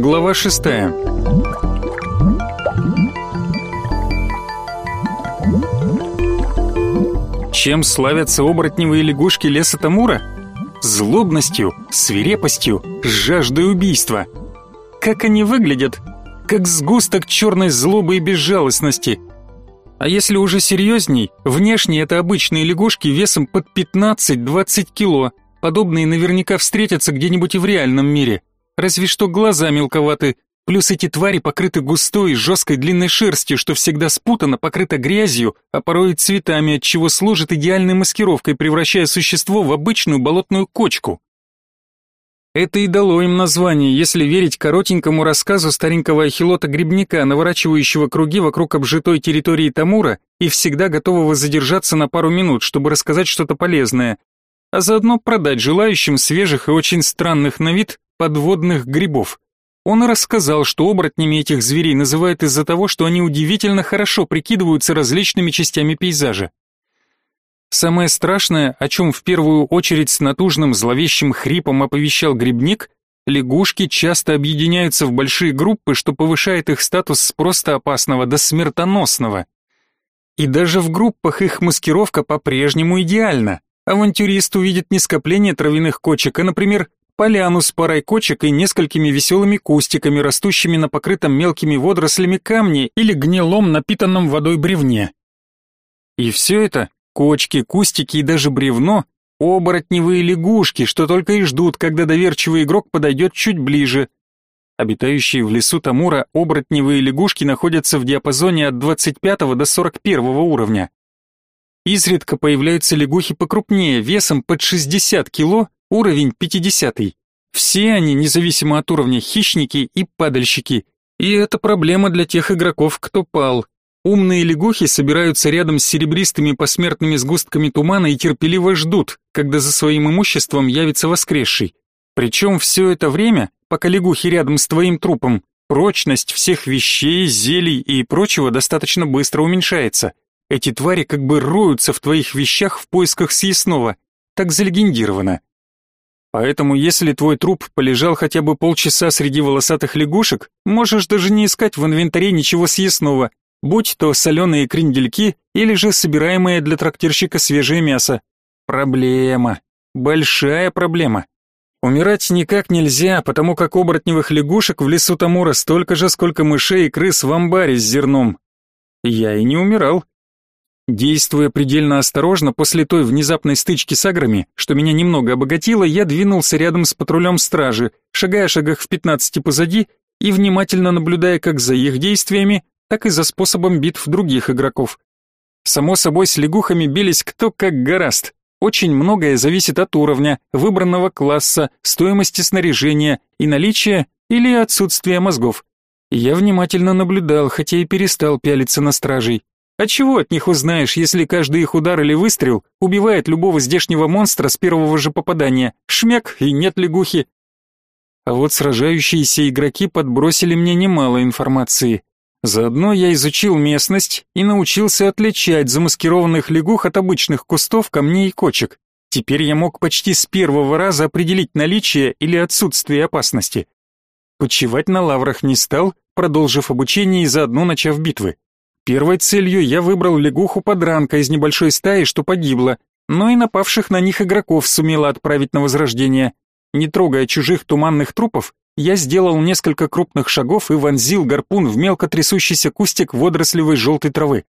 Глава шестая. Чем славятся оборотневые лягушки леса Тамура? Злобностью, свирепостью, жаждой убийства. Как они выглядят? Как сгусток черной злобы и безжалостности. А если уже серьезней, внешне это обычные лягушки весом под 15-20 кило. Подобные наверняка встретятся где-нибудь и в реальном мире. Разве что глаза мелковаты, плюс эти твари покрыты густой, жесткой длинной шерстью, что всегда спутано, покрыто грязью, а порой и цветами, от чего служит идеальной маскировкой, превращая существо в обычную болотную кочку. Это и дало им название, если верить коротенькому рассказу старенького ахилота-грибника, наворачивающего круги вокруг обжитой территории Тамура и всегда готового задержаться на пару минут, чтобы рассказать что-то полезное, а заодно продать желающим свежих и очень странных на вид подводных грибов. Он рассказал, что оборотнями этих зверей называют из-за того, что они удивительно хорошо прикидываются различными частями пейзажа. Самое страшное, о чем в первую очередь с натужным зловещим хрипом оповещал грибник, лягушки часто объединяются в большие группы, что повышает их статус с просто опасного до смертоносного. И даже в группах их маскировка по-прежнему идеальна. Авантюрист увидит не скопление травяных кочек, а, например, поляну с парой кочек и несколькими веселыми кустиками, растущими на покрытом мелкими водорослями камне или гнилом, напитанном водой бревне. И все это, кочки, кустики и даже бревно, оборотневые лягушки, что только и ждут, когда доверчивый игрок подойдет чуть ближе. Обитающие в лесу Тамура оборотневые лягушки находятся в диапазоне от 25 до 41 уровня. Изредка появляются лягухи покрупнее, весом под 60 кило Уровень 50. Все они, независимо от уровня, хищники и падальщики. И это проблема для тех игроков, кто пал. Умные лягухи собираются рядом с серебристыми посмертными сгустками тумана и терпеливо ждут, когда за своим имуществом явится воскресший. Причем все это время, пока лягухи рядом с твоим трупом, прочность всех вещей, зелий и прочего достаточно быстро уменьшается. Эти твари как бы роются в твоих вещах в поисках съестного. Так залегендировано. Поэтому если твой труп полежал хотя бы полчаса среди волосатых лягушек, можешь даже не искать в инвентаре ничего съестного, будь то соленые крендельки или же собираемое для трактирщика свежее мясо. Проблема. Большая проблема. Умирать никак нельзя, потому как оборотневых лягушек в лесу Тамура столько же, сколько мышей и крыс в амбаре с зерном. Я и не умирал. Действуя предельно осторожно, после той внезапной стычки с аграми, что меня немного обогатило, я двинулся рядом с патрулем стражи, шагая шагах в 15 позади и внимательно наблюдая как за их действиями, так и за способом битв других игроков. Само собой, с лягухами бились кто как гораст. Очень многое зависит от уровня, выбранного класса, стоимости снаряжения и наличия или отсутствия мозгов. Я внимательно наблюдал, хотя и перестал пялиться на стражей. А чего от них узнаешь, если каждый их удар или выстрел убивает любого здешнего монстра с первого же попадания? Шмяк и нет лягухи. А вот сражающиеся игроки подбросили мне немало информации. Заодно я изучил местность и научился отличать замаскированных лягух от обычных кустов, камней и кочек. Теперь я мог почти с первого раза определить наличие или отсутствие опасности. Почивать на лаврах не стал, продолжив обучение и заодно начав битвы. Первой целью я выбрал лягуху-подранка из небольшой стаи, что погибла, но и напавших на них игроков сумела отправить на возрождение. Не трогая чужих туманных трупов, я сделал несколько крупных шагов и вонзил гарпун в мелко трясущийся кустик водорослевой желтой травы.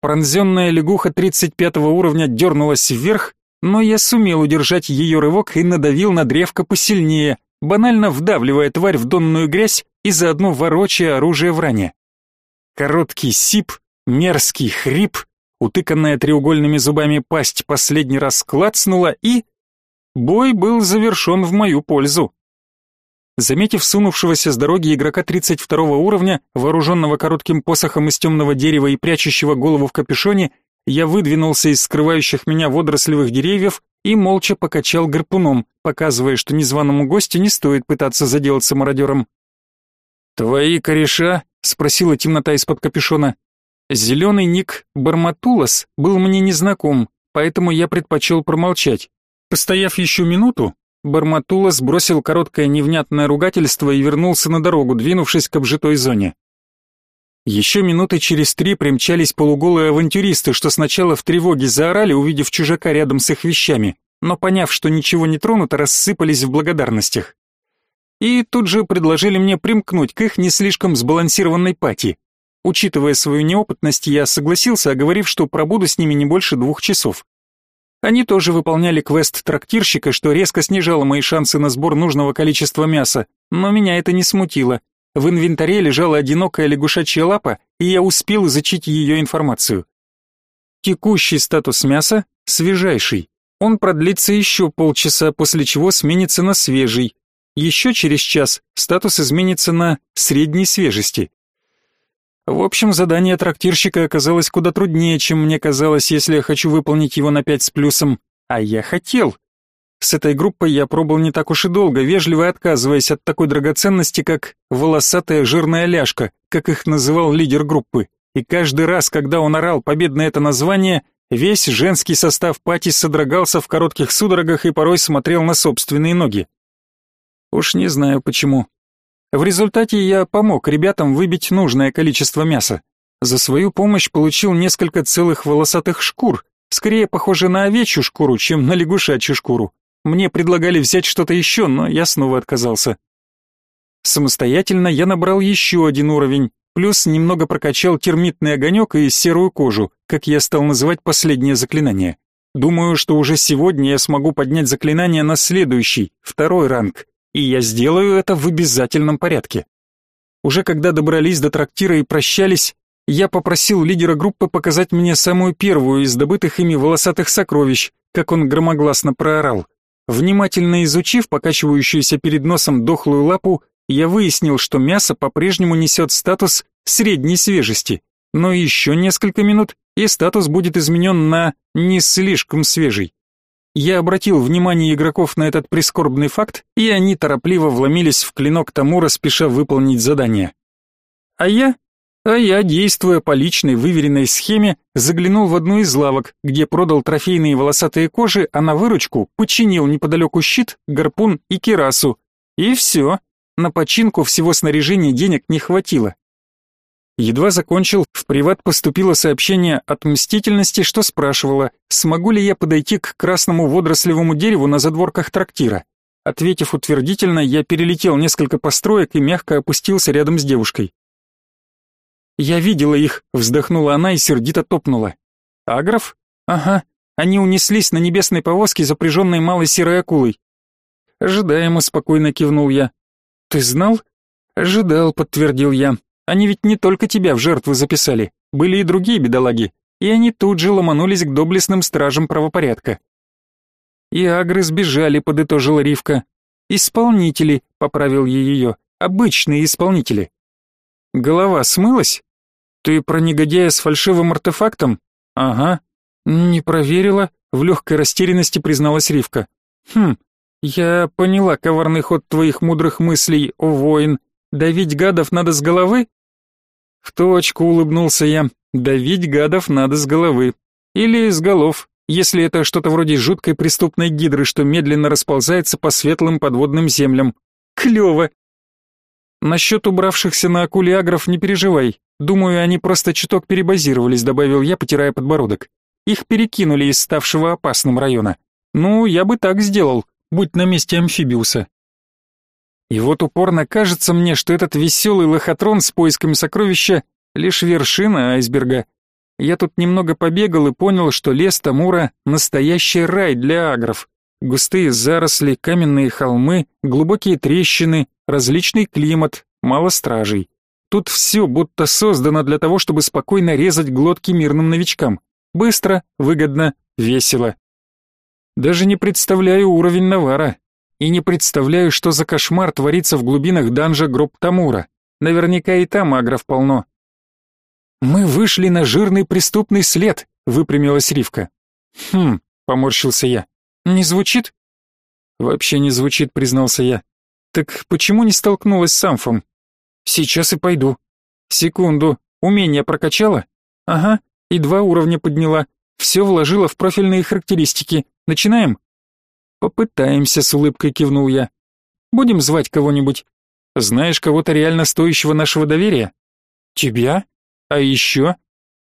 Пронзенная лягуха 35 уровня дернулась вверх, но я сумел удержать ее рывок и надавил на древко посильнее, банально вдавливая тварь в донную грязь и заодно ворочая оружие в ране. Короткий сип, мерзкий хрип, утыканная треугольными зубами пасть последний раз клацнула и... Бой был завершен в мою пользу. Заметив сунувшегося с дороги игрока 32 уровня, вооруженного коротким посохом из темного дерева и прячущего голову в капюшоне, я выдвинулся из скрывающих меня водорослевых деревьев и молча покачал гарпуном, показывая, что незваному гостю не стоит пытаться заделаться мародером. «Твои кореша?» — спросила темнота из-под капюшона. Зеленый ник Барматулас был мне незнаком, поэтому я предпочел промолчать. Постояв еще минуту, Барматула сбросил короткое невнятное ругательство и вернулся на дорогу, двинувшись к обжитой зоне. Еще минуты через три примчались полуголые авантюристы, что сначала в тревоге заорали, увидев чужака рядом с их вещами, но поняв, что ничего не тронуто, рассыпались в благодарностях. И тут же предложили мне примкнуть к их не слишком сбалансированной пати. Учитывая свою неопытность, я согласился, оговорив, что пробуду с ними не больше двух часов. Они тоже выполняли квест трактирщика, что резко снижало мои шансы на сбор нужного количества мяса, но меня это не смутило. В инвентаре лежала одинокая лягушачья лапа, и я успел изучить ее информацию. Текущий статус мяса – свежайший. Он продлится еще полчаса, после чего сменится на свежий. Еще через час статус изменится на средней свежести. В общем, задание трактирщика оказалось куда труднее, чем мне казалось, если я хочу выполнить его на пять с плюсом. А я хотел. С этой группой я пробыл не так уж и долго, вежливо отказываясь от такой драгоценности, как волосатая жирная ляжка, как их называл лидер группы. И каждый раз, когда он орал победное это название, весь женский состав пати содрогался в коротких судорогах и порой смотрел на собственные ноги. Уж не знаю почему. В результате я помог ребятам выбить нужное количество мяса. За свою помощь получил несколько целых волосатых шкур, скорее похоже на овечью шкуру, чем на лягушачью шкуру. Мне предлагали взять что-то еще, но я снова отказался. Самостоятельно я набрал еще один уровень, плюс немного прокачал термитный огонек и серую кожу, как я стал называть последнее заклинание. Думаю, что уже сегодня я смогу поднять заклинание на следующий, второй ранг, и я сделаю это в обязательном порядке. Уже когда добрались до трактира и прощались, я попросил лидера группы показать мне самую первую из добытых ими волосатых сокровищ, как он громогласно проорал. Внимательно изучив покачивающуюся перед носом дохлую лапу, я выяснил, что мясо по-прежнему несет статус средней свежести, но еще несколько минут, и статус будет изменен на «не слишком свежий». Я обратил внимание игроков на этот прискорбный факт, и они торопливо вломились в клинок Тамура, спеша выполнить задание. А я а я, действуя по личной выверенной схеме, заглянул в одну из лавок, где продал трофейные волосатые кожи, а на выручку починил неподалеку щит, гарпун и кирасу. И все. На починку всего снаряжения денег не хватило. Едва закончил, в приват поступило сообщение от Мстительности, что спрашивало, смогу ли я подойти к красному водорослевому дереву на задворках трактира. Ответив утвердительно, я перелетел несколько построек и мягко опустился рядом с девушкой. «Я видела их», — вздохнула она и сердито топнула. «Агров? Ага, они унеслись на небесной повозке, запряженной малой серой акулой». «Ожидаемо», — спокойно кивнул я. «Ты знал?» «Ожидал», — подтвердил я. «Они ведь не только тебя в жертву записали, были и другие бедолаги, и они тут же ломанулись к доблестным стражам правопорядка». «И агры сбежали», — подытожила Ривка. «Исполнители», — поправил я ее, — «обычные исполнители». «Голова смылась?» «Ты про негодяя с фальшивым артефактом?» «Ага». «Не проверила», — в легкой растерянности призналась Ривка. «Хм, я поняла коварный ход твоих мудрых мыслей, о воин. Давить гадов надо с головы?» В точку улыбнулся я. Давить гадов надо с головы. Или с голов, если это что-то вроде жуткой преступной гидры, что медленно расползается по светлым подводным землям. Клево. Насчет убравшихся на акуле агров не переживай. Думаю, они просто чуток перебазировались, добавил я, потирая подбородок. Их перекинули из ставшего опасным района. Ну, я бы так сделал, будь на месте амфибиуса. И вот упорно кажется мне, что этот веселый лохотрон с поисками сокровища лишь вершина айсберга. Я тут немного побегал и понял, что лес Тамура — настоящий рай для агров. Густые заросли, каменные холмы, глубокие трещины, различный климат, мало стражей. Тут все будто создано для того, чтобы спокойно резать глотки мирным новичкам. Быстро, выгодно, весело. Даже не представляю уровень Навара. И не представляю, что за кошмар творится в глубинах данжа гроб Тамура. Наверняка и там агров полно. «Мы вышли на жирный преступный след», — выпрямилась Ривка. «Хм», — поморщился я. «Не звучит?» «Вообще не звучит», — признался я. Так почему не столкнулась с Амфом? Сейчас и пойду. Секунду. Умение прокачала? Ага, и два уровня подняла. Все вложила в профильные характеристики. Начинаем? Попытаемся, с улыбкой кивнул я. Будем звать кого-нибудь. Знаешь кого-то реально стоящего нашего доверия? Тебя? А еще?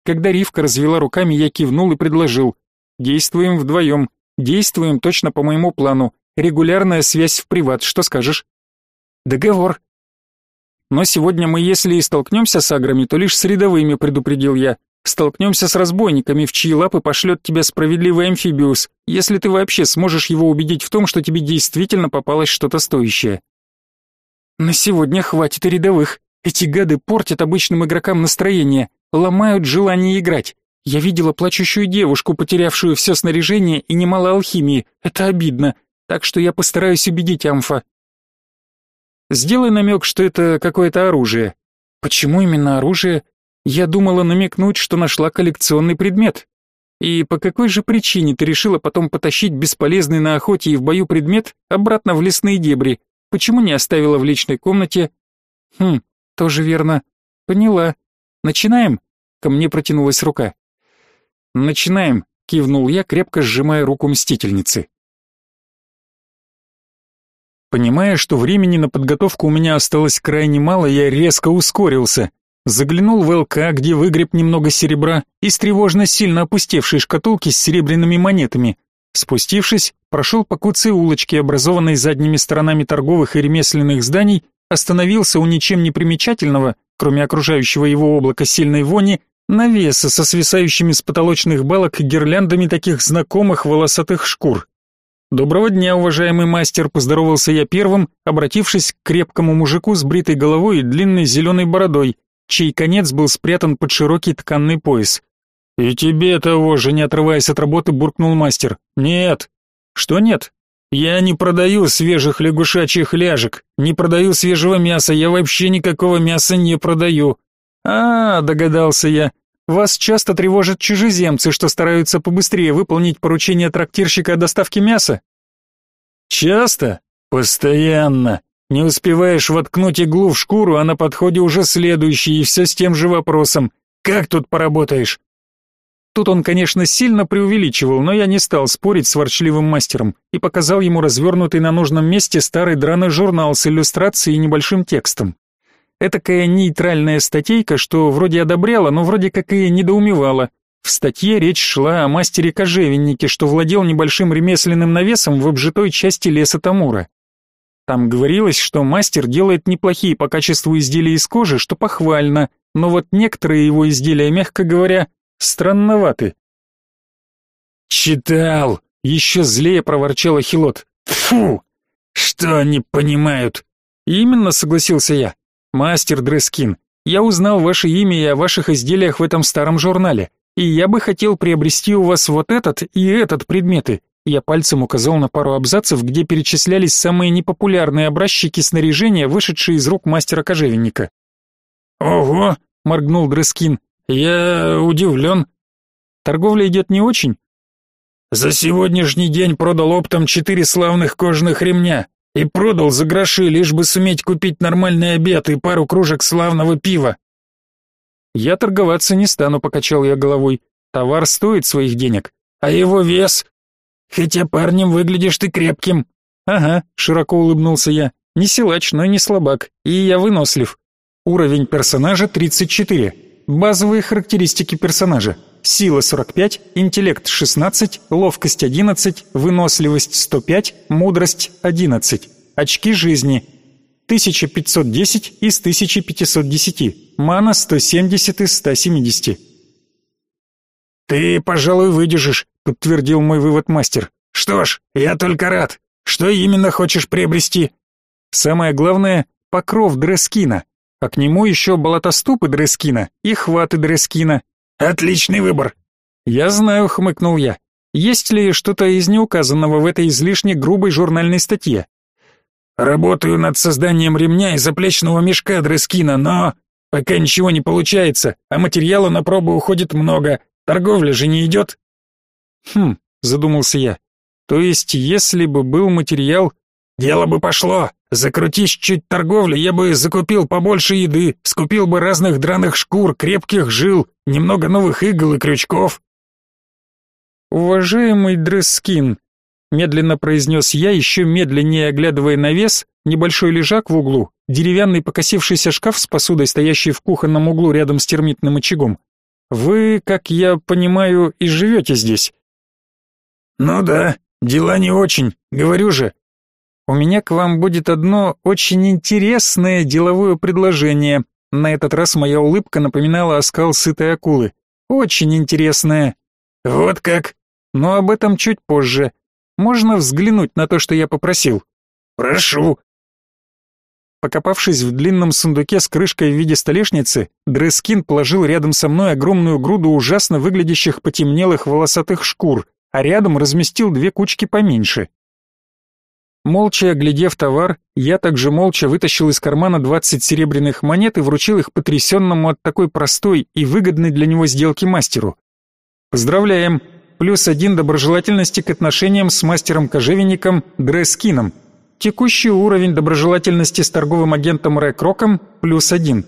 Когда Ривка развела руками, я кивнул и предложил. Действуем вдвоем. Действуем точно по моему плану. Регулярная связь в приват, что скажешь? Договор. Но сегодня мы, если и столкнемся с аграми, то лишь с рядовыми, предупредил я. Столкнемся с разбойниками, в чьи лапы пошлет тебя справедливый амфибиус, если ты вообще сможешь его убедить в том, что тебе действительно попалось что-то стоящее. На сегодня хватит и рядовых. Эти гады портят обычным игрокам настроение, ломают желание играть. Я видела плачущую девушку, потерявшую все снаряжение и немало алхимии. Это обидно. Так что я постараюсь убедить Амфа. Сделай намек, что это какое-то оружие. Почему именно оружие? Я думала намекнуть, что нашла коллекционный предмет. И по какой же причине ты решила потом потащить бесполезный на охоте и в бою предмет обратно в лесные дебри? Почему не оставила в личной комнате? Хм, тоже верно. Поняла. Начинаем? Ко мне протянулась рука. Начинаем, кивнул я, крепко сжимая руку мстительницы. Понимая, что времени на подготовку у меня осталось крайне мало, я резко ускорился. Заглянул в ЛК, где выгреб немного серебра, из тревожно сильно опустевшей шкатулки с серебряными монетами. Спустившись, прошел по куцей улочке, образованной задними сторонами торговых и ремесленных зданий, остановился у ничем не примечательного, кроме окружающего его облака сильной вони, навеса со свисающими с потолочных балок гирляндами таких знакомых волосатых шкур. «Доброго дня, уважаемый мастер», — поздоровался я первым, обратившись к крепкому мужику с бритой головой и длинной зеленой бородой, чей конец был спрятан под широкий тканный пояс. «И тебе того же, не отрываясь от работы, буркнул мастер. Нет». «Что нет?» «Я не продаю свежих лягушачьих ляжек, не продаю свежего мяса, я вообще никакого мяса не продаю». «А, догадался я. Вас часто тревожат чужеземцы, что стараются побыстрее выполнить поручение трактирщика о доставке мяса?» «Часто? Постоянно. Не успеваешь воткнуть иглу в шкуру, а на подходе уже следующий, и все с тем же вопросом. Как тут поработаешь? Тут он, конечно, сильно преувеличивал, но я не стал спорить с ворчливым мастером и показал ему развернутый на нужном месте старый драный журнал с иллюстрацией и небольшим текстом. Этакая нейтральная статейка, что вроде одобряла, но вроде как и недоумевала. В статье речь шла о мастере-кожевеннике, что владел небольшим ремесленным навесом в обжитой части леса Тамура. Там говорилось, что мастер делает неплохие по качеству изделия из кожи, что похвально, но вот некоторые его изделия, мягко говоря, странноваты. «Читал!» — еще злее проворчал Ахилот. «Фу! Что они понимают?» «Именно», — согласился я. «Мастер Дрескин, я узнал ваше имя и о ваших изделиях в этом старом журнале, и я бы хотел приобрести у вас вот этот и этот предметы. Я пальцем указал на пару абзацев, где перечислялись самые непопулярные образчики снаряжения, вышедшие из рук мастера-кожевенника. «Ого!» — моргнул Дрескин. «Я удивлен. Торговля идет не очень?» «За сегодняшний день продал оптом четыре славных кожаных ремня и продал за гроши, лишь бы суметь купить нормальный обед и пару кружек славного пива». «Я торговаться не стану», — покачал я головой. «Товар стоит своих денег. А его вес?» Хотя парнем выглядишь ты крепким. Ага, широко улыбнулся я. Не силач, но не слабак. И я вынослив. Уровень персонажа 34. Базовые характеристики персонажа. Сила 45, интеллект 16, ловкость 11, выносливость 105, мудрость 11. Очки жизни 1510 из 1510. Мана 170 из 170. Ты, пожалуй, выдержишь, подтвердил мой вывод мастер. Что ж, я только рад. Что именно хочешь приобрести? Самое главное покров Дрескина, а к нему еще болотоступы Дрескина и хваты Дрескина. Отличный выбор. Я знаю, хмыкнул я. Есть ли что-то из неуказанного в этой излишне грубой журнальной статье? Работаю над созданием ремня и заплечного мешка Дрескина, но пока ничего не получается, а материала на пробу уходит много. Торговля же не идет. Хм, задумался я. То есть, если бы был материал, дело бы пошло. Закрутись чуть торговли, я бы закупил побольше еды, скупил бы разных драных шкур, крепких жил, немного новых игл и крючков. Уважаемый Дрескин, медленно произнес я, еще медленнее оглядывая навес, небольшой лежак в углу, деревянный покосившийся шкаф с посудой, стоящий в кухонном углу рядом с термитным очагом. Вы, как я понимаю, и живете здесь. Ну да, дела не очень, говорю же. У меня к вам будет одно очень интересное деловое предложение. На этот раз моя улыбка напоминала оскал сытой акулы. Очень интересное. Вот как? Но об этом чуть позже. Можно взглянуть на то, что я попросил? Прошу. Покопавшись в длинном сундуке с крышкой в виде столешницы, Дрескин положил рядом со мной огромную груду ужасно выглядящих потемнелых волосатых шкур, а рядом разместил две кучки поменьше. Молча оглядев товар, я также молча вытащил из кармана 20 серебряных монет и вручил их потрясенному от такой простой и выгодной для него сделки мастеру. Поздравляем! плюс один доброжелательности к отношениям с мастером-кожевенником Дрескином. Текущий уровень доброжелательности с торговым агентом Рэкроком плюс один.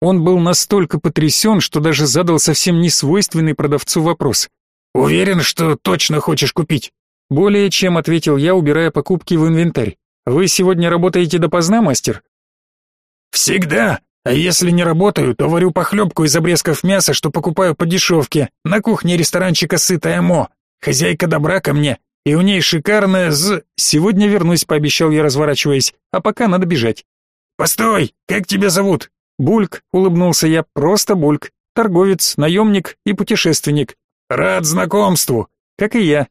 Он был настолько потрясен, что даже задал совсем несвойственный продавцу вопрос. «Уверен, что точно хочешь купить?» «Более чем», — ответил я, убирая покупки в инвентарь. «Вы сегодня работаете допоздна, мастер?» «Всегда. А если не работаю, то варю похлебку из обрезков мяса, что покупаю по дешевке, на кухне ресторанчика «Сытая Мо». Хозяйка добра ко мне, и у ней шикарная з... Сегодня вернусь, пообещал я, разворачиваясь, а пока надо бежать. Постой, как тебя зовут? Бульк, улыбнулся я, просто Бульк. Торговец, наемник и путешественник. Рад знакомству. Как и я.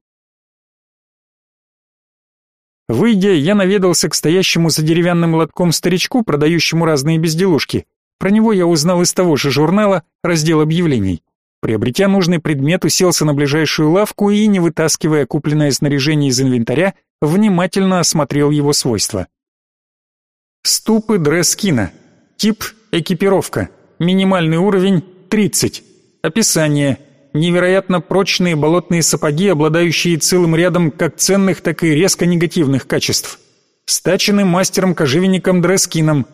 Выйдя, я наведался к стоящему за деревянным лотком старичку, продающему разные безделушки. Про него я узнал из того же журнала, раздел объявлений. Приобретя нужный предмет, уселся на ближайшую лавку и, не вытаскивая купленное снаряжение из инвентаря, внимательно осмотрел его свойства. Ступы Дрескина. Тип экипировка. Минимальный уровень 30. Описание невероятно прочные болотные сапоги, обладающие целым рядом как ценных, так и резко негативных качеств. Стачены мастером-кожевенником Дрескином.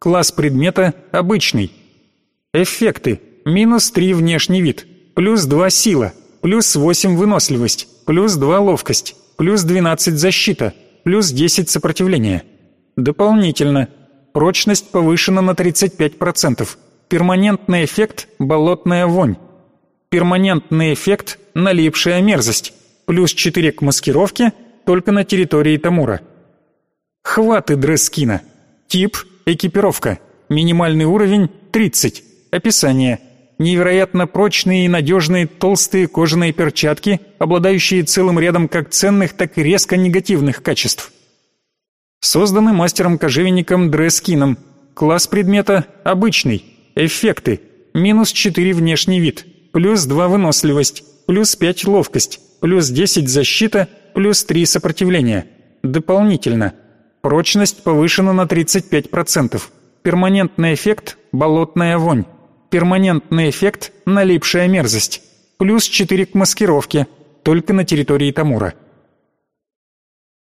Класс предмета обычный. Эффекты. Минус 3 внешний вид, плюс 2 сила, плюс 8 выносливость, плюс 2 ловкость, плюс 12 защита, плюс 10 сопротивления. Дополнительно. Прочность повышена на 35%. Перманентный эффект болотная вонь. Перманентный эффект «Налипшая мерзость». Плюс 4 к маскировке, только на территории Тамура. Хваты Дрескина. Тип «Экипировка». Минимальный уровень 30. Описание. Невероятно прочные и надежные толстые кожаные перчатки, обладающие целым рядом как ценных, так и резко негативных качеств. Созданы мастером-кожевенником Дрескином. Класс предмета обычный. Эффекты. Минус 4 внешний вид плюс 2 выносливость, плюс 5 ловкость, плюс 10 защита, плюс 3 сопротивления. Дополнительно. Прочность повышена на 35%. Перманентный эффект болотная вонь. Перманентный эффект налипшая мерзость. Плюс 4 к маскировке, только на территории Тамура.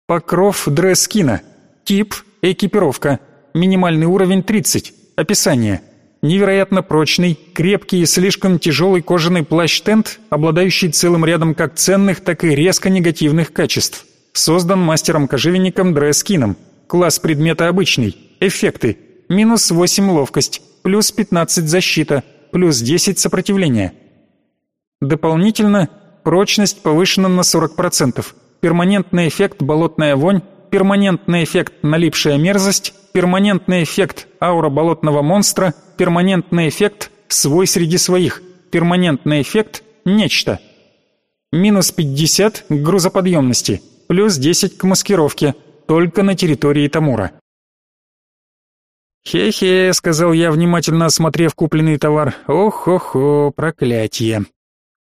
Покров дресс-скина. Тип экипировка. Минимальный уровень 30. Описание невероятно прочный, крепкий и слишком тяжелый кожаный плащ-тент, обладающий целым рядом как ценных, так и резко негативных качеств. Создан мастером-кожевенником Дрескином. Класс предмета обычный. Эффекты. Минус 8 ловкость, плюс 15 защита, плюс 10 сопротивления. Дополнительно, прочность повышена на 40%. Перманентный эффект болотная вонь, перманентный эффект налипшая мерзость, перманентный эффект аура болотного монстра, перманентный эффект свой среди своих, перманентный эффект нечто. Минус 50 к грузоподъемности, плюс 10 к маскировке, только на территории Тамура. «Хе-хе», — сказал я, внимательно осмотрев купленный товар. «Ох-хо-хо, проклятие».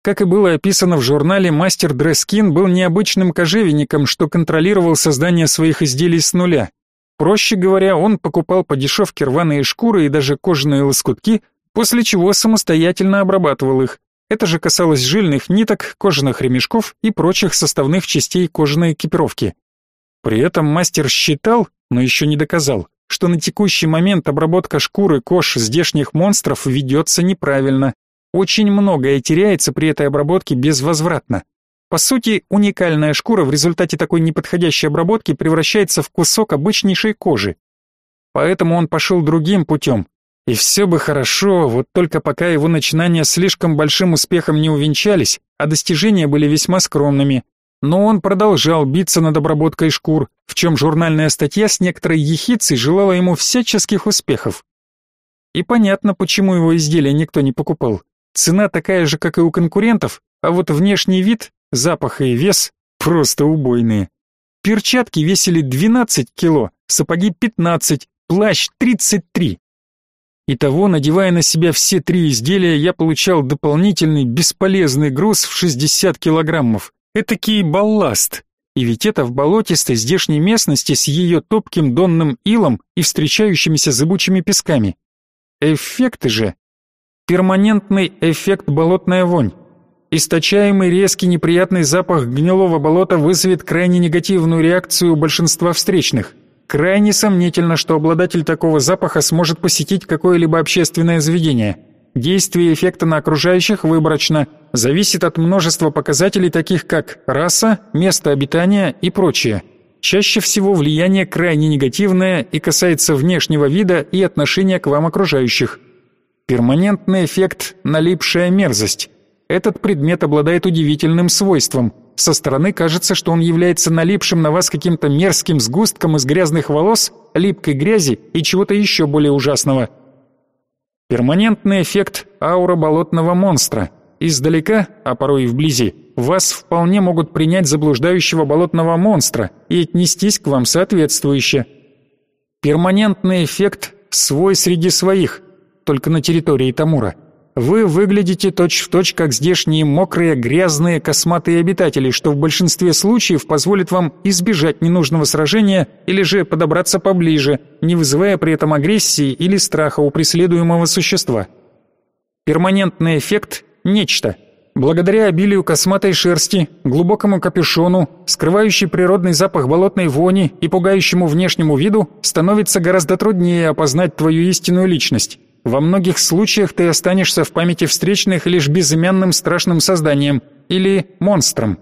Как и было описано в журнале, мастер Дрескин был необычным кожевенником, что контролировал создание своих изделий с нуля. Проще говоря, он покупал по дешевке рваные шкуры и даже кожаные лоскутки, после чего самостоятельно обрабатывал их. Это же касалось жильных ниток, кожаных ремешков и прочих составных частей кожаной экипировки. При этом мастер считал, но еще не доказал, что на текущий момент обработка шкуры кож здешних монстров ведется неправильно. Очень многое теряется при этой обработке безвозвратно. По сути, уникальная шкура в результате такой неподходящей обработки превращается в кусок обычнейшей кожи. Поэтому он пошел другим путем. И все бы хорошо, вот только пока его начинания слишком большим успехом не увенчались, а достижения были весьма скромными. Но он продолжал биться над обработкой шкур, в чем журнальная статья с некоторой ехицей желала ему всяческих успехов. И понятно, почему его изделия никто не покупал. Цена такая же, как и у конкурентов, а вот внешний вид, запах и вес просто убойные. Перчатки весили 12 кило, сапоги 15, плащ 33. Итого, надевая на себя все три изделия, я получал дополнительный бесполезный груз в 60 килограммов. Этакий балласт. И ведь это в болотистой здешней местности с ее топким донным илом и встречающимися зыбучими песками. Эффекты же. Перманентный эффект болотная вонь. Источаемый резкий неприятный запах гнилого болота вызовет крайне негативную реакцию у большинства встречных. Крайне сомнительно, что обладатель такого запаха сможет посетить какое-либо общественное заведение. Действие эффекта на окружающих выборочно, зависит от множества показателей, таких как раса, место обитания и прочее. Чаще всего влияние крайне негативное и касается внешнего вида и отношения к вам окружающих. Перманентный эффект налипшая мерзость. Этот предмет обладает удивительным свойством. Со стороны кажется, что он является налипшим на вас каким-то мерзким сгустком из грязных волос, липкой грязи и чего-то еще более ужасного. Перманентный эффект аура болотного монстра. Издалека, а порой и вблизи, вас вполне могут принять за блуждающего болотного монстра и отнестись к вам соответствующе. Перманентный эффект свой среди своих, только на территории Тамура. Вы выглядите точь-в-точь, точь, как здешние мокрые, грязные, косматые обитатели, что в большинстве случаев позволит вам избежать ненужного сражения или же подобраться поближе, не вызывая при этом агрессии или страха у преследуемого существа. Перманентный эффект – нечто. Благодаря обилию косматой шерсти, глубокому капюшону, скрывающий природный запах болотной вони и пугающему внешнему виду, становится гораздо труднее опознать твою истинную личность. Во многих случаях ты останешься в памяти встречных лишь безымянным страшным созданием или монстром.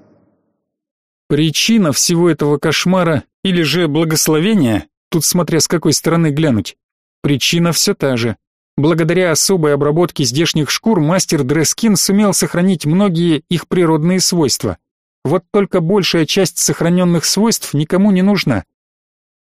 Причина всего этого кошмара или же благословения, тут смотря с какой стороны глянуть, причина все та же. Благодаря особой обработке здешних шкур мастер Дрескин сумел сохранить многие их природные свойства. Вот только большая часть сохраненных свойств никому не нужна.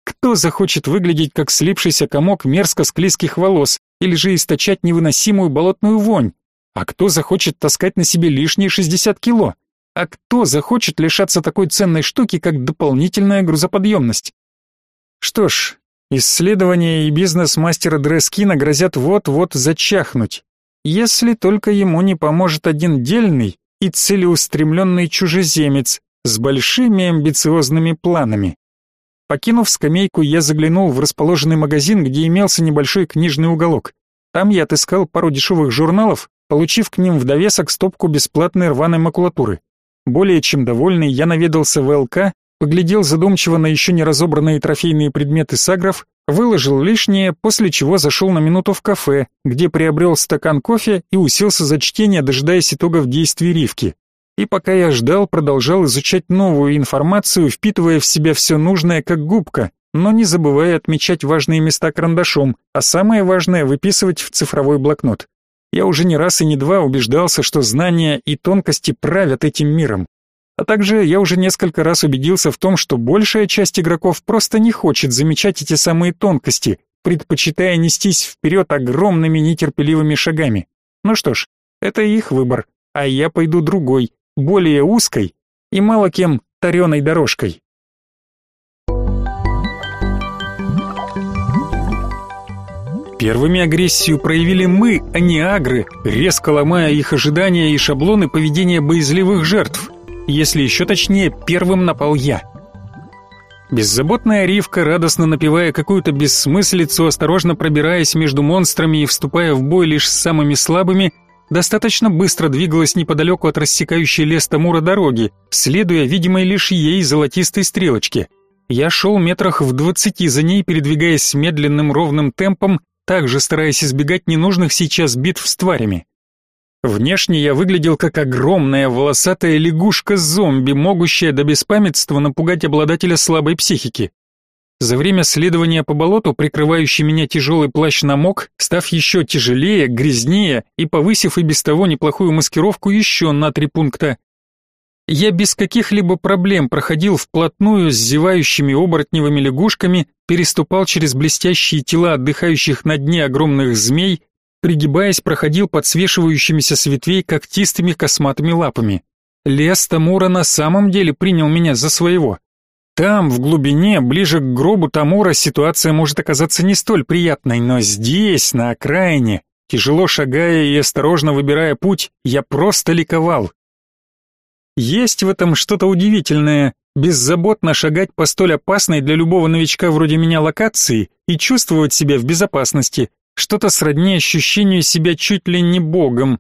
Кто захочет выглядеть как слипшийся комок мерзко-склизких волос или же источать невыносимую болотную вонь? А кто захочет таскать на себе лишние 60 кило? А кто захочет лишаться такой ценной штуки, как дополнительная грузоподъемность? Что ж, исследования и бизнес мастера Дрескина грозят вот-вот зачахнуть, если только ему не поможет один дельный и целеустремленный чужеземец с большими амбициозными планами. Покинув скамейку, я заглянул в расположенный магазин, где имелся небольшой книжный уголок. Там я отыскал пару дешевых журналов, получив к ним в довесок стопку бесплатной рваной макулатуры. Более чем довольный, я наведался в ЛК, поглядел задумчиво на еще не разобранные трофейные предметы сагров, выложил лишнее, после чего зашел на минуту в кафе, где приобрел стакан кофе и уселся за чтение, дожидаясь итогов действий Ривки. И пока я ждал, продолжал изучать новую информацию, впитывая в себя все нужное как губка, но не забывая отмечать важные места карандашом, а самое важное выписывать в цифровой блокнот. Я уже не раз и не два убеждался, что знания и тонкости правят этим миром. А также я уже несколько раз убедился в том, что большая часть игроков просто не хочет замечать эти самые тонкости, предпочитая нестись вперед огромными нетерпеливыми шагами. Ну что ж, это их выбор, а я пойду другой, более узкой и мало кем тареной дорожкой. Первыми агрессию проявили мы, а не агры, резко ломая их ожидания и шаблоны поведения боязливых жертв. Если еще точнее, первым напал я. Беззаботная Ривка, радостно напевая какую-то бессмыслицу, осторожно пробираясь между монстрами и вступая в бой лишь с самыми слабыми, достаточно быстро двигалась неподалеку от рассекающей лес Тамура дороги, следуя видимой лишь ей золотистой стрелочке. Я шел метрах в двадцати за ней, передвигаясь медленным ровным темпом, также стараясь избегать ненужных сейчас битв с тварями. Внешне я выглядел как огромная волосатая лягушка-зомби, могущая до беспамятства напугать обладателя слабой психики. За время следования по болоту, прикрывающий меня тяжелый плащ намок, став еще тяжелее, грязнее и повысив и без того неплохую маскировку еще на три пункта. Я без каких-либо проблем проходил вплотную с зевающими оборотневыми лягушками, переступал через блестящие тела отдыхающих на дне огромных змей, пригибаясь, проходил под свешивающимися с ветвей когтистыми косматыми лапами. Лес Тамура на самом деле принял меня за своего. Там, в глубине, ближе к гробу Тамура, ситуация может оказаться не столь приятной, но здесь, на окраине, тяжело шагая и осторожно выбирая путь, я просто ликовал. Есть в этом что-то удивительное, беззаботно шагать по столь опасной для любого новичка вроде меня локации и чувствовать себя в безопасности, что-то сродни ощущению себя чуть ли не богом.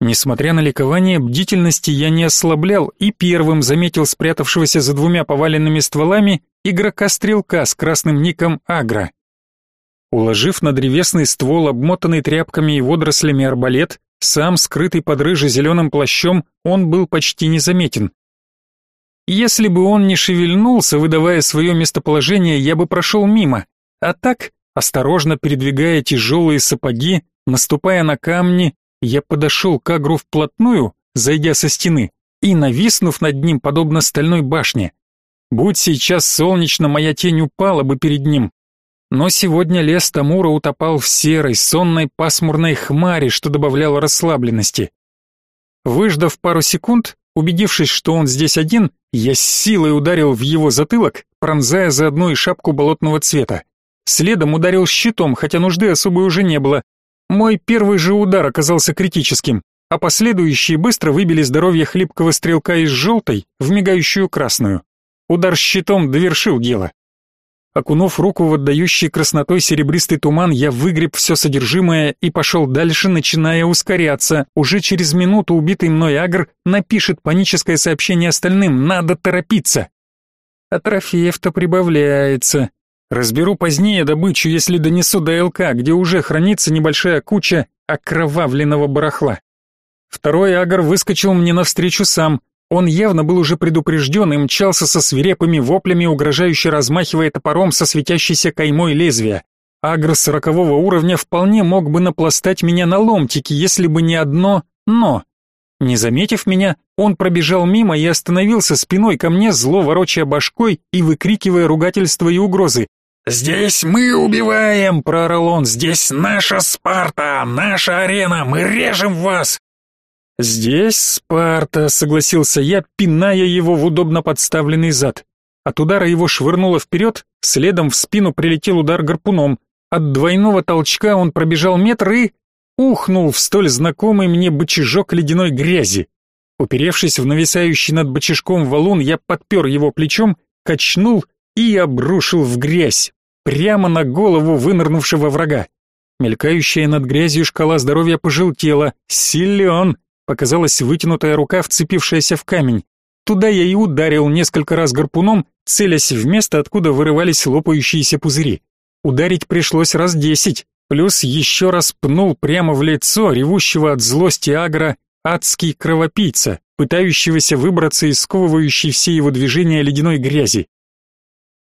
Несмотря на ликование, бдительности я не ослаблял и первым заметил спрятавшегося за двумя поваленными стволами игрока-стрелка с красным ником Агра. Уложив на древесный ствол, обмотанный тряпками и водорослями арбалет, сам скрытый под рыже-зеленым плащом, он был почти незаметен. Если бы он не шевельнулся, выдавая свое местоположение, я бы прошел мимо, а так Осторожно передвигая тяжелые сапоги, наступая на камни, я подошел к агру вплотную, зайдя со стены, и нависнув над ним, подобно стальной башне. Будь сейчас солнечно, моя тень упала бы перед ним. Но сегодня лес Тамура утопал в серой, сонной, пасмурной хмари, что добавляло расслабленности. Выждав пару секунд, убедившись, что он здесь один, я с силой ударил в его затылок, пронзая заодно и шапку болотного цвета. Следом ударил щитом, хотя нужды особой уже не было. Мой первый же удар оказался критическим, а последующие быстро выбили здоровье хлипкого стрелка из желтой в мигающую красную. Удар щитом довершил дело. Окунув руку в отдающий краснотой серебристый туман, я выгреб все содержимое и пошел дальше, начиная ускоряться. Уже через минуту убитый мной агр напишет паническое сообщение остальным «надо торопиться». А трофеев-то прибавляется. Разберу позднее добычу, если донесу до ЛК, где уже хранится небольшая куча окровавленного барахла. Второй агр выскочил мне навстречу сам. Он явно был уже предупрежден и мчался со свирепыми воплями, угрожающе размахивая топором со светящейся каймой лезвия. Агр сорокового уровня вполне мог бы напластать меня на ломтики, если бы не одно «но». Не заметив меня, он пробежал мимо и остановился спиной ко мне, зло ворочая башкой и выкрикивая ругательства и угрозы. «Здесь мы убиваем!» — проорал он. «Здесь наша Спарта, наша арена, мы режем вас!» «Здесь Спарта», — согласился я, пиная его в удобно подставленный зад. От удара его швырнуло вперед, следом в спину прилетел удар гарпуном. От двойного толчка он пробежал метр и... ухнул в столь знакомый мне бочажок ледяной грязи. Уперевшись в нависающий над бочажком валун, я подпер его плечом, качнул и обрушил в грязь прямо на голову вынырнувшего врага. Мелькающая над грязью шкала здоровья пожелтела. Силен! Показалась вытянутая рука, вцепившаяся в камень. Туда я и ударил несколько раз гарпуном, целясь в место, откуда вырывались лопающиеся пузыри. Ударить пришлось раз десять, плюс еще раз пнул прямо в лицо ревущего от злости агра адский кровопийца, пытающегося выбраться из сковывающей все его движения ледяной грязи.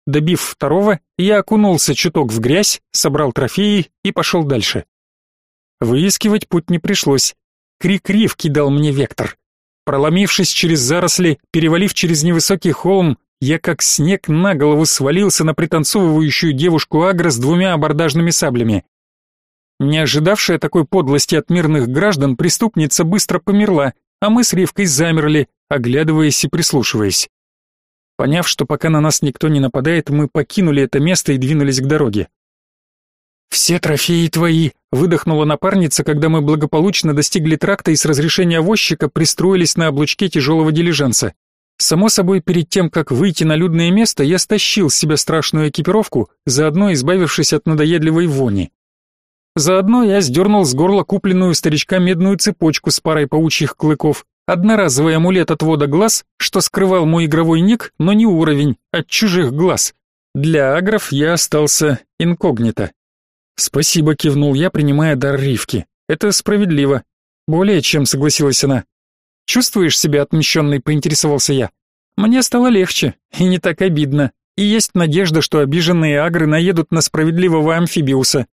Добив второго, я окунулся чуток в грязь, собрал трофеи и пошел дальше. Выискивать путь не пришлось. Крик Ривки дал мне вектор. Проломившись через заросли, перевалив через невысокий холм, я как снег на голову свалился на пританцовывающую девушку Агро с двумя абордажными саблями. Не ожидавшая такой подлости от мирных граждан, преступница быстро померла, а мы с Ривкой замерли, оглядываясь и прислушиваясь. Поняв, что пока на нас никто не нападает, мы покинули это место и двинулись к дороге. «Все трофеи твои!» — выдохнула напарница, когда мы благополучно достигли тракта и с разрешения возчика пристроились на облучке тяжелого дилижанса. Само собой, перед тем, как выйти на людное место, я стащил с себя страшную экипировку, заодно избавившись от надоедливой вони. Заодно я сдернул с горла купленную старичка медную цепочку с парой паучьих клыков, Одноразовый амулет отвода глаз, что скрывал мой игровой ник, но не уровень, от чужих глаз. Для агров я остался инкогнито. «Спасибо», — кивнул я, принимая дар Ривки. «Это справедливо. Более чем согласилась она. Чувствуешь себя отмщенной, поинтересовался я. Мне стало легче и не так обидно. И есть надежда, что обиженные агры наедут на справедливого амфибиуса.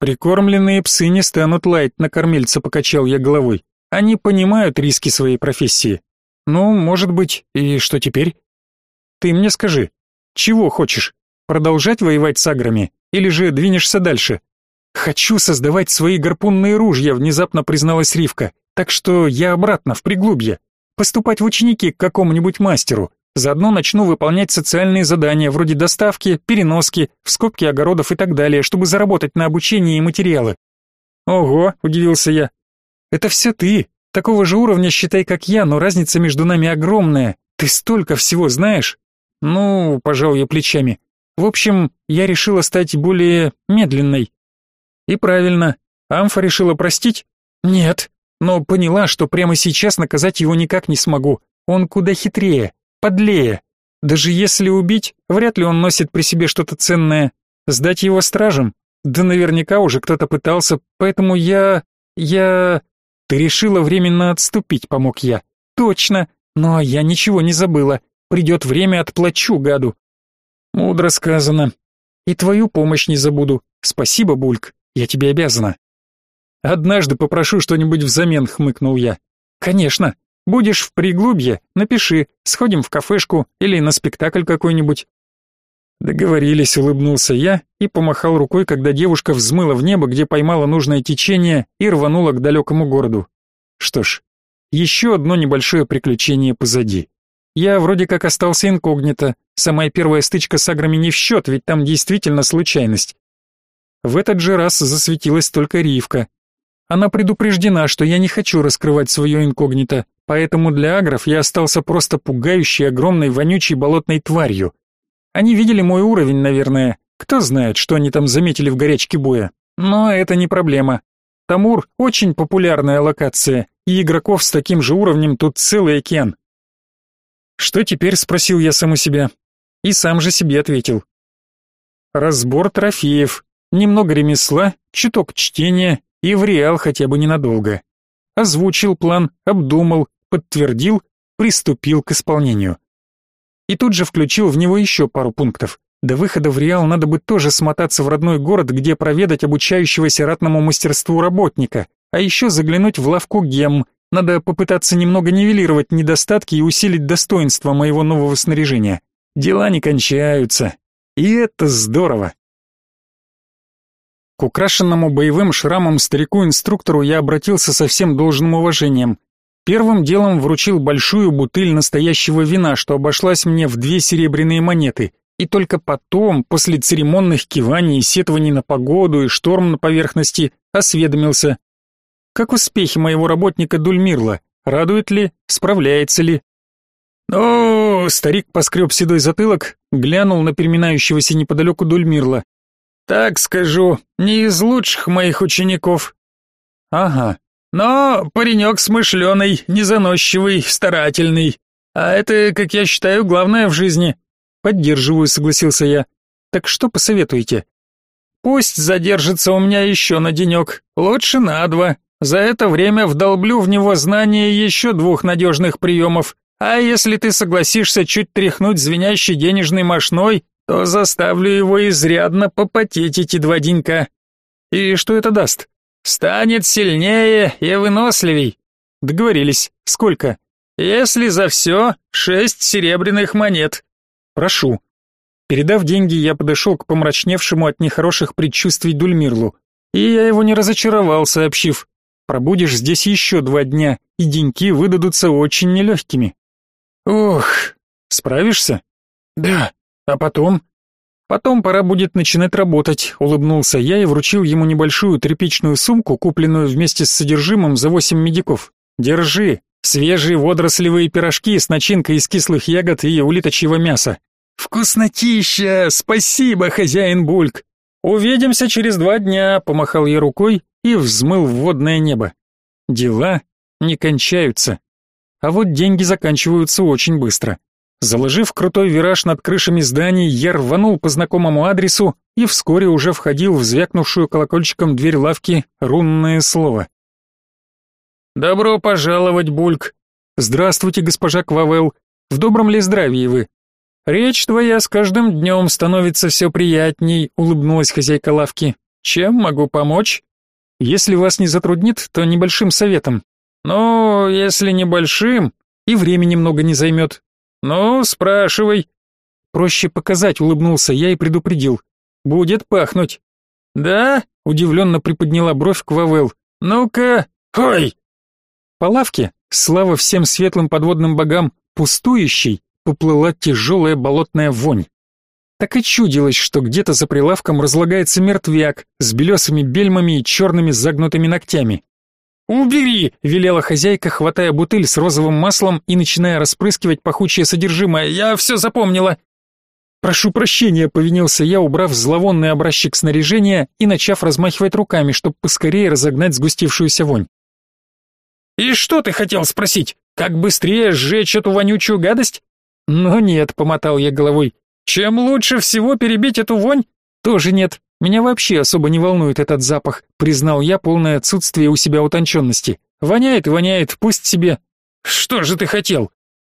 Прикормленные псы не станут лаять на кормильца, покачал я головой. Они понимают риски своей профессии. Ну, может быть, и что теперь? Ты мне скажи, чего хочешь? Продолжать воевать с аграми или же двинешься дальше? Хочу создавать свои гарпунные ружья, внезапно призналась Ривка. Так что я обратно в приглубье. Поступать в ученики к какому-нибудь мастеру. Заодно начну выполнять социальные задания вроде доставки, переноски, вскопки огородов и так далее, чтобы заработать на обучение и материалы. Ого, удивился я. Это все ты. Такого же уровня считай, как я, но разница между нами огромная. Ты столько всего знаешь. Ну, пожал я плечами. В общем, я решила стать более медленной. И правильно. Амфа решила простить? Нет но поняла, что прямо сейчас наказать его никак не смогу. Он куда хитрее, подлее. Даже если убить, вряд ли он носит при себе что-то ценное. Сдать его стражам? Да наверняка уже кто-то пытался, поэтому я... я... Ты решила временно отступить, помог я. Точно, но я ничего не забыла. Придет время, отплачу гаду. Мудро сказано. И твою помощь не забуду. Спасибо, Бульк, я тебе обязана. Однажды попрошу что-нибудь взамен, хмыкнул я. Конечно. Будешь в приглубье, напиши, сходим в кафешку или на спектакль какой-нибудь. Договорились, улыбнулся я и помахал рукой, когда девушка взмыла в небо, где поймала нужное течение и рванула к далекому городу. Что ж, еще одно небольшое приключение позади. Я вроде как остался инкогнито. Самая первая стычка с аграми не в счет, ведь там действительно случайность. В этот же раз засветилась только Ривка. Она предупреждена, что я не хочу раскрывать свое инкогнито, поэтому для агров я остался просто пугающей огромной вонючей болотной тварью. Они видели мой уровень, наверное. Кто знает, что они там заметили в горячке боя. Но это не проблема. Тамур — очень популярная локация, и игроков с таким же уровнем тут целый океан. «Что теперь?» — спросил я саму себя. И сам же себе ответил. Разбор трофеев, немного ремесла, чуток чтения и в Реал хотя бы ненадолго. Озвучил план, обдумал, подтвердил, приступил к исполнению. И тут же включил в него еще пару пунктов. До выхода в Реал надо бы тоже смотаться в родной город, где проведать обучающегося ратному мастерству работника, а еще заглянуть в лавку гем. Надо попытаться немного нивелировать недостатки и усилить достоинство моего нового снаряжения. Дела не кончаются. И это здорово. К украшенному боевым шрамом старику-инструктору я обратился со всем должным уважением. Первым делом вручил большую бутыль настоящего вина, что обошлась мне в две серебряные монеты, и только потом, после церемонных киваний и сетований на погоду и шторм на поверхности, осведомился. Как успехи моего работника Дульмирла? Радует ли? Справляется ли? «Ну...» — старик поскреб седой затылок, глянул на переминающегося неподалеку Дульмирла. Так скажу, не из лучших моих учеников. Ага. Но паренек смышленый, незаносчивый, старательный. А это, как я считаю, главное в жизни. Поддерживаю, согласился я. Так что посоветуете? Пусть задержится у меня еще на денек, лучше на два. За это время вдолблю в него знания еще двух надежных приемов. А если ты согласишься чуть тряхнуть звенящей денежной мошной, то заставлю его изрядно попотеть эти два денька. И что это даст? Станет сильнее и выносливей. Договорились. Сколько? Если за все, шесть серебряных монет. Прошу. Передав деньги, я подошел к помрачневшему от нехороших предчувствий Дульмирлу. И я его не разочаровал, сообщив, пробудешь здесь еще два дня, и деньки выдадутся очень нелегкими. Ох, справишься? Да, а потом? Потом пора будет начинать работать, улыбнулся я и вручил ему небольшую тряпичную сумку, купленную вместе с содержимым за восемь медиков. Держи, свежие водорослевые пирожки с начинкой из кислых ягод и улиточьего мяса. Вкуснотища! Спасибо, хозяин Бульк. Увидимся через два дня, помахал я рукой и взмыл в водное небо. Дела не кончаются. А вот деньги заканчиваются очень быстро. Заложив крутой вираж над крышами зданий, я рванул по знакомому адресу и вскоре уже входил в звякнувшую колокольчиком дверь лавки рунное слово. Добро пожаловать, Бульк. Здравствуйте, госпожа Квавел. В добром ли здравии вы? Речь твоя с каждым днем становится все приятней, улыбнулась хозяйка лавки. Чем могу помочь? Если вас не затруднит, то небольшим советом. Ну, если небольшим, и времени много не займет. Ну, спрашивай. Проще показать, улыбнулся я и предупредил. Будет пахнуть. Да? Удивленно приподняла бровь Квавел. Ну-ка. Ой! По лавке, слава всем светлым подводным богам, пустующей, поплыла тяжелая болотная вонь. Так и чудилось, что где-то за прилавком разлагается мертвяк с белесыми бельмами и черными загнутыми ногтями. «Убери!» — велела хозяйка, хватая бутыль с розовым маслом и начиная распрыскивать пахучее содержимое. «Я все запомнила!» «Прошу прощения», — повинился я, убрав зловонный образчик снаряжения и начав размахивать руками, чтобы поскорее разогнать сгустившуюся вонь. «И что ты хотел спросить? Как быстрее сжечь эту вонючую гадость?» «Но нет», — помотал я головой. «Чем лучше всего перебить эту вонь?» «Тоже нет. Меня вообще особо не волнует этот запах», — признал я полное отсутствие у себя утонченности. «Воняет и воняет, пусть себе». «Что же ты хотел?»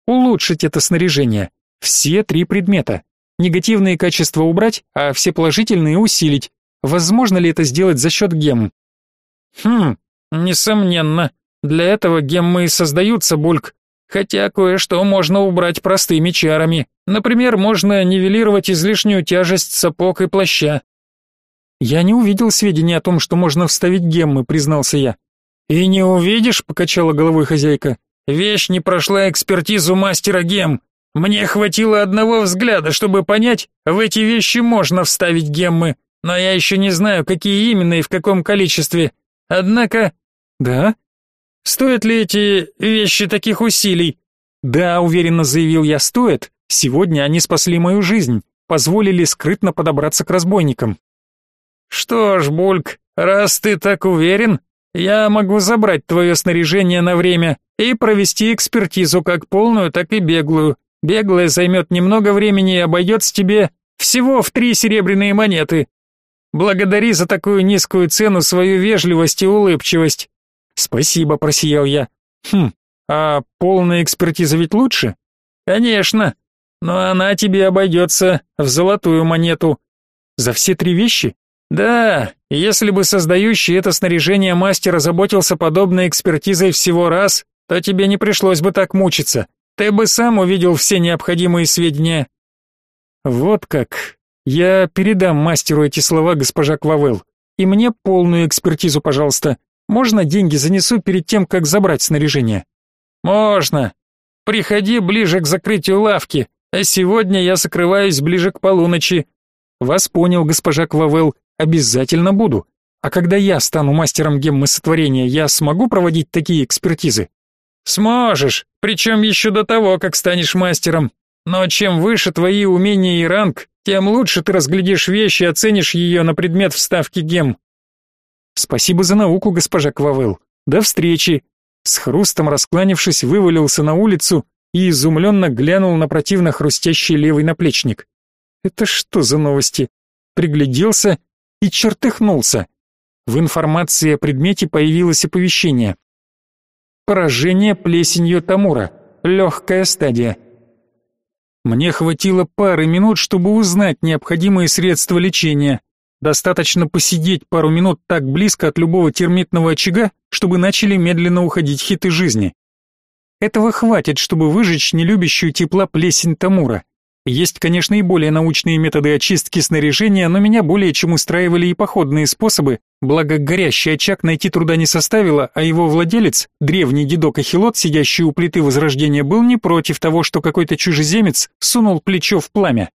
«Улучшить это снаряжение. Все три предмета. Негативные качества убрать, а все положительные усилить. Возможно ли это сделать за счет гем? Хм, несомненно. Для этого геммы и создаются, Бульк. Хотя кое-что можно убрать простыми чарами. Например, можно нивелировать излишнюю тяжесть сапог и плаща. Я не увидел сведений о том, что можно вставить геммы, признался я. И не увидишь, покачала головой хозяйка. Вещь не прошла экспертизу мастера гем. Мне хватило одного взгляда, чтобы понять, в эти вещи можно вставить геммы, но я еще не знаю, какие именно и в каком количестве. Однако... Да? Стоят ли эти вещи таких усилий? Да, уверенно заявил я, стоят. Сегодня они спасли мою жизнь, позволили скрытно подобраться к разбойникам. Что ж, Бульк, раз ты так уверен, я могу забрать твое снаряжение на время и провести экспертизу как полную, так и беглую. Беглая займет немного времени и обойдется тебе всего в три серебряные монеты. Благодари за такую низкую цену свою вежливость и улыбчивость. Спасибо, просиял я. Хм, а полная экспертиза ведь лучше? Конечно, но она тебе обойдется в золотую монету. За все три вещи? Да, если бы создающий это снаряжение мастер озаботился подобной экспертизой всего раз, то тебе не пришлось бы так мучиться. Ты бы сам увидел все необходимые сведения. Вот как. Я передам мастеру эти слова, госпожа Квавел. И мне полную экспертизу, пожалуйста. Можно деньги занесу перед тем, как забрать снаряжение? Можно. Приходи ближе к закрытию лавки. А сегодня я закрываюсь ближе к полуночи. Вас понял, госпожа Квавел. Обязательно буду. А когда я стану мастером геммы я смогу проводить такие экспертизы? Сможешь, причем еще до того, как станешь мастером. Но чем выше твои умения и ранг, тем лучше ты разглядишь вещь и оценишь ее на предмет вставки гем. Спасибо за науку, госпожа Квавел. До встречи. С хрустом раскланившись, вывалился на улицу и изумленно глянул на противно хрустящий левый наплечник. Это что за новости? Пригляделся и чертыхнулся. В информации о предмете появилось оповещение. Поражение плесенью Тамура. Легкая стадия. Мне хватило пары минут, чтобы узнать необходимые средства лечения. Достаточно посидеть пару минут так близко от любого термитного очага, чтобы начали медленно уходить хиты жизни. Этого хватит, чтобы выжечь нелюбящую тепла плесень Тамура. Есть, конечно, и более научные методы очистки снаряжения, но меня более чем устраивали и походные способы, благо горящий очаг найти труда не составило, а его владелец, древний дедок Ахилот, сидящий у плиты Возрождения, был не против того, что какой-то чужеземец сунул плечо в пламя.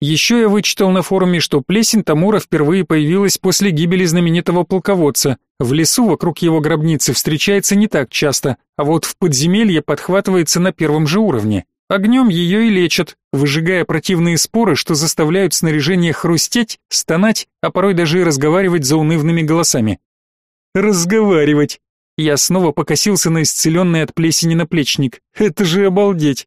Еще я вычитал на форуме, что плесень Тамура впервые появилась после гибели знаменитого полководца. В лесу вокруг его гробницы встречается не так часто, а вот в подземелье подхватывается на первом же уровне. Огнем ее и лечат, выжигая противные споры, что заставляют снаряжение хрустеть, стонать, а порой даже и разговаривать за унывными голосами. Разговаривать. Я снова покосился на исцеленный от плесени наплечник. Это же обалдеть.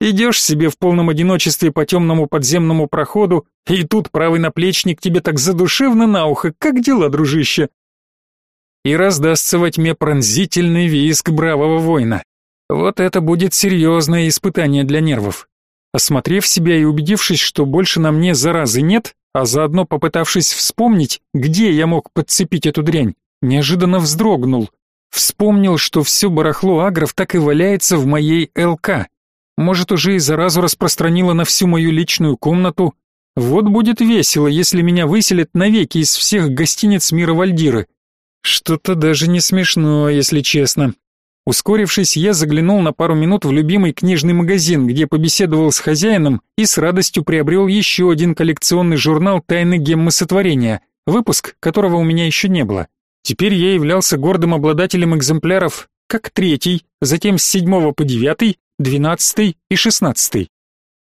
Идешь себе в полном одиночестве по темному подземному проходу, и тут правый наплечник тебе так задушевно на ухо. Как дела, дружище? и раздастся во тьме пронзительный визг бравого воина. Вот это будет серьезное испытание для нервов. Осмотрев себя и убедившись, что больше на мне заразы нет, а заодно попытавшись вспомнить, где я мог подцепить эту дрянь, неожиданно вздрогнул. Вспомнил, что все барахло агров так и валяется в моей ЛК. Может, уже и заразу распространила на всю мою личную комнату. Вот будет весело, если меня выселят навеки из всех гостиниц мира Вальдиры. Что-то даже не смешно, если честно. Ускорившись, я заглянул на пару минут в любимый книжный магазин, где побеседовал с хозяином и с радостью приобрел еще один коллекционный журнал «Тайны геммы сотворения», выпуск которого у меня еще не было. Теперь я являлся гордым обладателем экземпляров как третий, затем с седьмого по девятый, двенадцатый и шестнадцатый.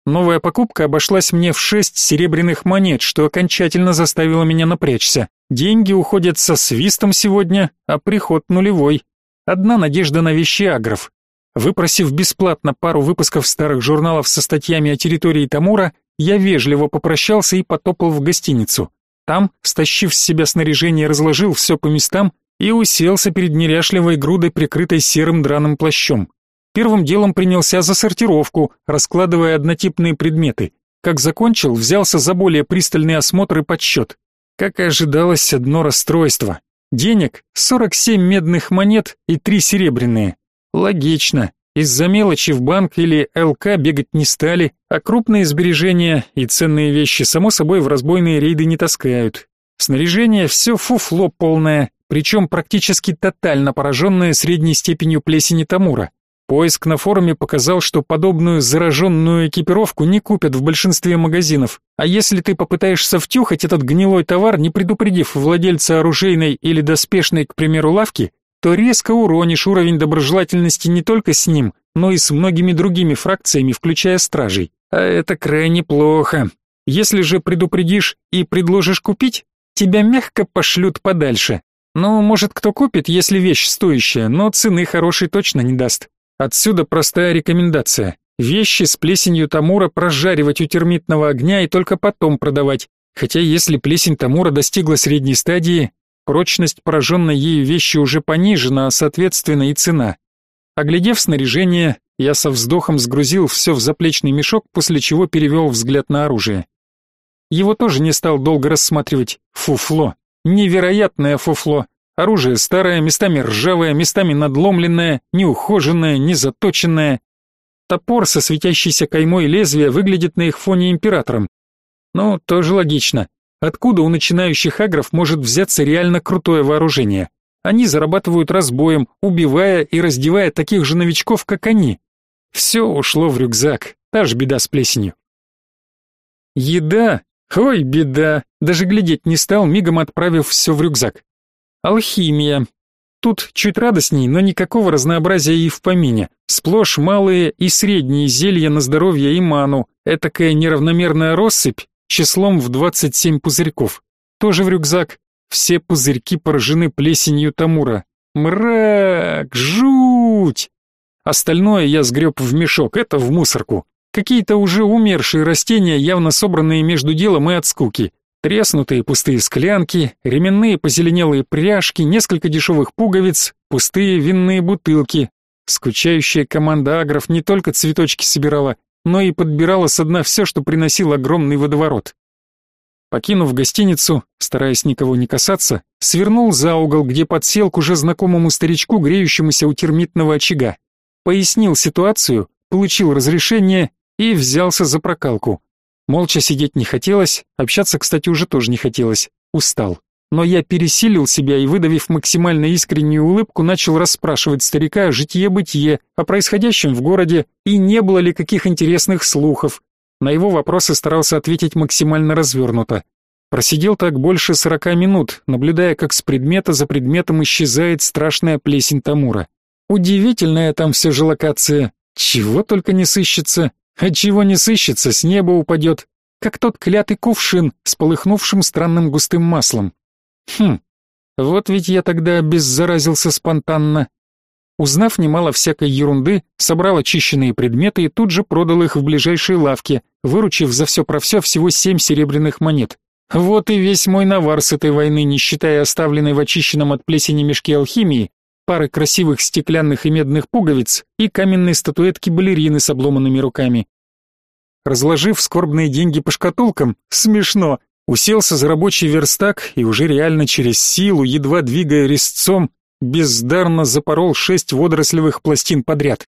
Новая покупка обошлась мне в шесть серебряных монет, что окончательно заставило меня напрячься. Деньги уходят со свистом сегодня, а приход нулевой. Одна надежда на вещи агров. Выпросив бесплатно пару выпусков старых журналов со статьями о территории Тамура, я вежливо попрощался и потопал в гостиницу. Там, стащив с себя снаряжение, разложил все по местам и уселся перед неряшливой грудой, прикрытой серым драным плащом. Первым делом принялся за сортировку, раскладывая однотипные предметы. Как закончил, взялся за более пристальный осмотр и подсчет. Как и ожидалось, одно расстройство. Денег 47 медных монет и 3 серебряные. Логично. Из-за мелочи в банк или ЛК бегать не стали, а крупные сбережения и ценные вещи само собой в разбойные рейды не таскают. Снаряжение все фуфло полное, причем практически тотально пораженное средней степенью плесени Тамура. Поиск на форуме показал, что подобную зараженную экипировку не купят в большинстве магазинов. А если ты попытаешься втюхать этот гнилой товар, не предупредив владельца оружейной или доспешной, к примеру, лавки, то резко уронишь уровень доброжелательности не только с ним, но и с многими другими фракциями, включая стражей. А это крайне плохо. Если же предупредишь и предложишь купить, тебя мягко пошлют подальше. Ну, может, кто купит, если вещь стоящая, но цены хорошей точно не даст. Отсюда простая рекомендация. Вещи с плесенью тамура прожаривать у термитного огня и только потом продавать. Хотя если плесень тамура достигла средней стадии, прочность пораженной ею вещи уже понижена, а соответственно и цена. Оглядев снаряжение, я со вздохом сгрузил все в заплечный мешок, после чего перевел взгляд на оружие. Его тоже не стал долго рассматривать. Фуфло. Невероятное фуфло. Оружие старое, местами ржавое, местами надломленное, неухоженное, незаточенное. Топор со светящейся каймой лезвия выглядит на их фоне императором. Ну, тоже логично. Откуда у начинающих агров может взяться реально крутое вооружение? Они зарабатывают разбоем, убивая и раздевая таких же новичков, как они. Все ушло в рюкзак, та же беда с плесенью. Еда? Ой, беда. Даже глядеть не стал, мигом отправив все в рюкзак. Алхимия. Тут чуть радостней, но никакого разнообразия и в помине. Сплошь малые и средние зелья на здоровье и ману, этакая неравномерная россыпь числом в 27 пузырьков. Тоже в рюкзак. Все пузырьки поражены плесенью тамура. Мрак, жуть! Остальное я сгреб в мешок, это в мусорку. Какие-то уже умершие растения, явно собранные между делом и от скуки. Треснутые пустые склянки, ременные позеленелые пряжки, несколько дешевых пуговиц, пустые винные бутылки. Скучающая команда агров не только цветочки собирала, но и подбирала со дна все, что приносил огромный водоворот. Покинув гостиницу, стараясь никого не касаться, свернул за угол, где подсел к уже знакомому старичку, греющемуся у термитного очага. Пояснил ситуацию, получил разрешение и взялся за прокалку. Молча сидеть не хотелось, общаться, кстати, уже тоже не хотелось. Устал. Но я пересилил себя и, выдавив максимально искреннюю улыбку, начал расспрашивать старика о житье-бытие, о происходящем в городе и не было ли каких интересных слухов. На его вопросы старался ответить максимально развернуто. Просидел так больше сорока минут, наблюдая, как с предмета за предметом исчезает страшная плесень Тамура. Удивительная там все же локация. Чего только не сыщется. А чего не сыщется, с неба упадет, как тот клятый кувшин с полыхнувшим странным густым маслом. Хм, вот ведь я тогда обеззаразился спонтанно. Узнав немало всякой ерунды, собрал очищенные предметы и тут же продал их в ближайшей лавке, выручив за все про все всего семь серебряных монет. Вот и весь мой навар с этой войны, не считая оставленной в очищенном от плесени мешке алхимии, пары красивых стеклянных и медных пуговиц и каменной статуэтки балерины с обломанными руками. Разложив скорбные деньги по шкатулкам, смешно, уселся за рабочий верстак и уже реально через силу, едва двигая резцом, бездарно запорол шесть водорослевых пластин подряд.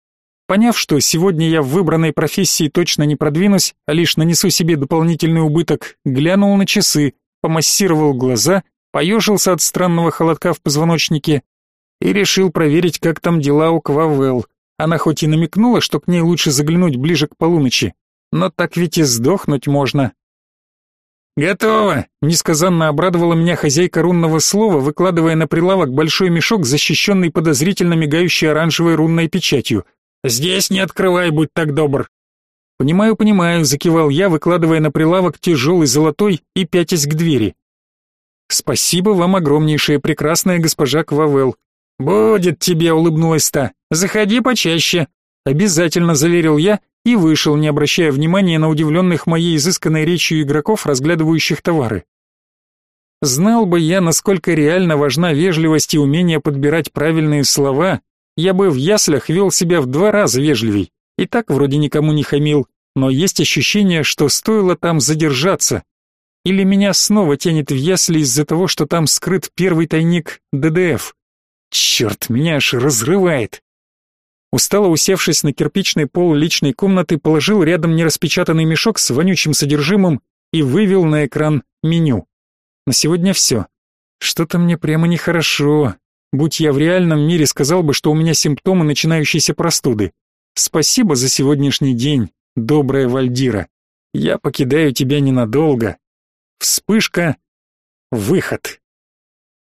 Поняв, что сегодня я в выбранной профессии точно не продвинусь, а лишь нанесу себе дополнительный убыток, глянул на часы, помассировал глаза, поежился от странного холодка в позвоночнике и решил проверить, как там дела у Квавел. Она хоть и намекнула, что к ней лучше заглянуть ближе к полуночи, но так ведь и сдохнуть можно. «Готово!» — несказанно обрадовала меня хозяйка рунного слова, выкладывая на прилавок большой мешок, защищенный подозрительно мигающей оранжевой рунной печатью. «Здесь не открывай, будь так добр!» «Понимаю, понимаю», — закивал я, выкладывая на прилавок тяжелый золотой и пятясь к двери. «Спасибо вам огромнейшее, прекрасная госпожа Квавел. «Будет тебе», — улыбнулась та. «Заходи почаще». Обязательно заверил я и вышел, не обращая внимания на удивленных моей изысканной речью игроков, разглядывающих товары. Знал бы я, насколько реально важна вежливость и умение подбирать правильные слова, я бы в яслях вел себя в два раза вежливей. И так вроде никому не хамил, но есть ощущение, что стоило там задержаться. Или меня снова тянет в ясли из-за того, что там скрыт первый тайник ДДФ. Черт, меня аж разрывает. Устало усевшись на кирпичный пол личной комнаты, положил рядом нераспечатанный мешок с вонючим содержимым и вывел на экран меню. На сегодня все. Что-то мне прямо нехорошо. Будь я в реальном мире, сказал бы, что у меня симптомы начинающейся простуды. Спасибо за сегодняшний день, добрая Вальдира. Я покидаю тебя ненадолго. Вспышка. Выход.